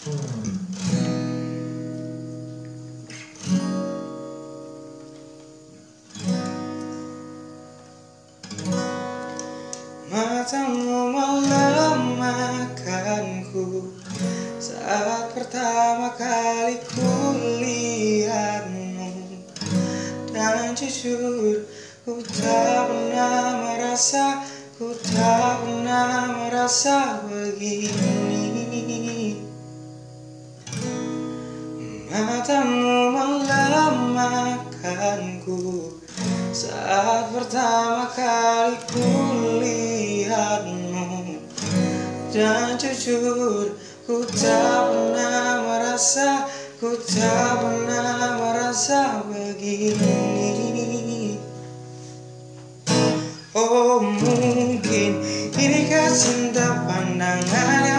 Matamu melemahkanku. Saat pertama kali ku lihatmu Dan jujur ku tak pernah merasa Ku tak pernah merasa begini Matamu melemahkanku Saat pertama kali ku lihatmu Dan jujur ku tak pernah merasa Ku tak pernah merasa begini. Oh mungkin inikah cinta pandangan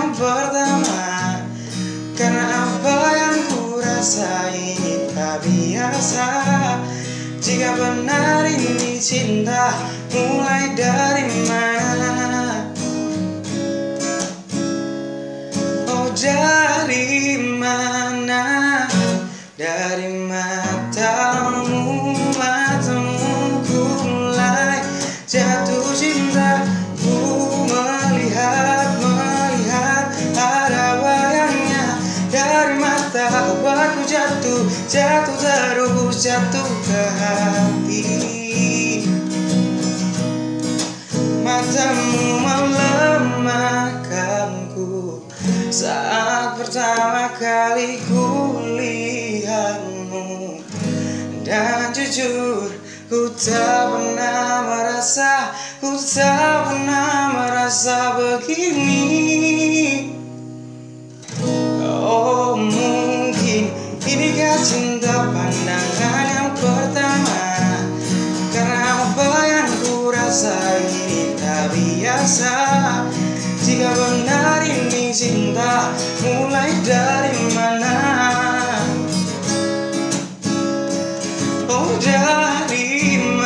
Jika benar ini cinta mulai dari mana? Oh dari mana? Dari matamu Matamu ku mulai jatuh cinta. Ku melihat, melihat Ada bayangnya Dari mata buatku jatuh Jatuh terus, jatuh ke hati. Matamu melemahkanku Saat pertama kali ku lihatmu. Dan jujur ku tak pernah merasa Ku tak pernah merasa begini. Oh mungkin inikah cinta pandangan cinta mulai dari mana? Oh dari mana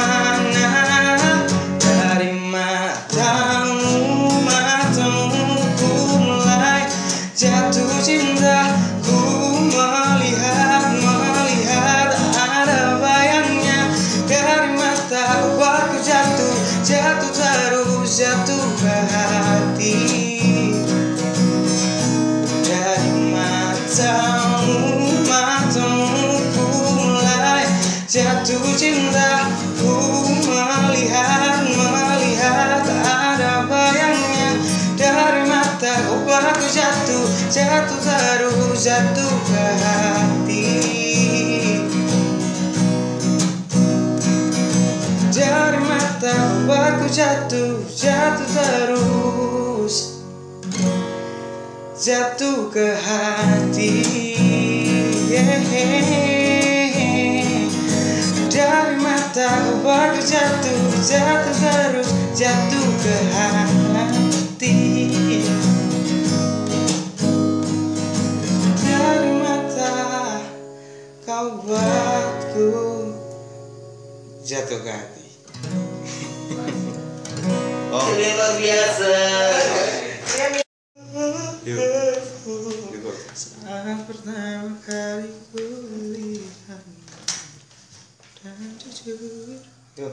jatuh cinta Ku melihat, melihat. Ada bayangnya Dari mata buatku jatuh, jatuh terus, jatuh ke hati. Dari mata buatku jatuh, jatuh terus Jatuh ke hati Dari mata buatku jatuh, jatuh terus Jatuh ke hati Dari mata kau buatku jatuh ke hati Oh, luar biasa. Yeah.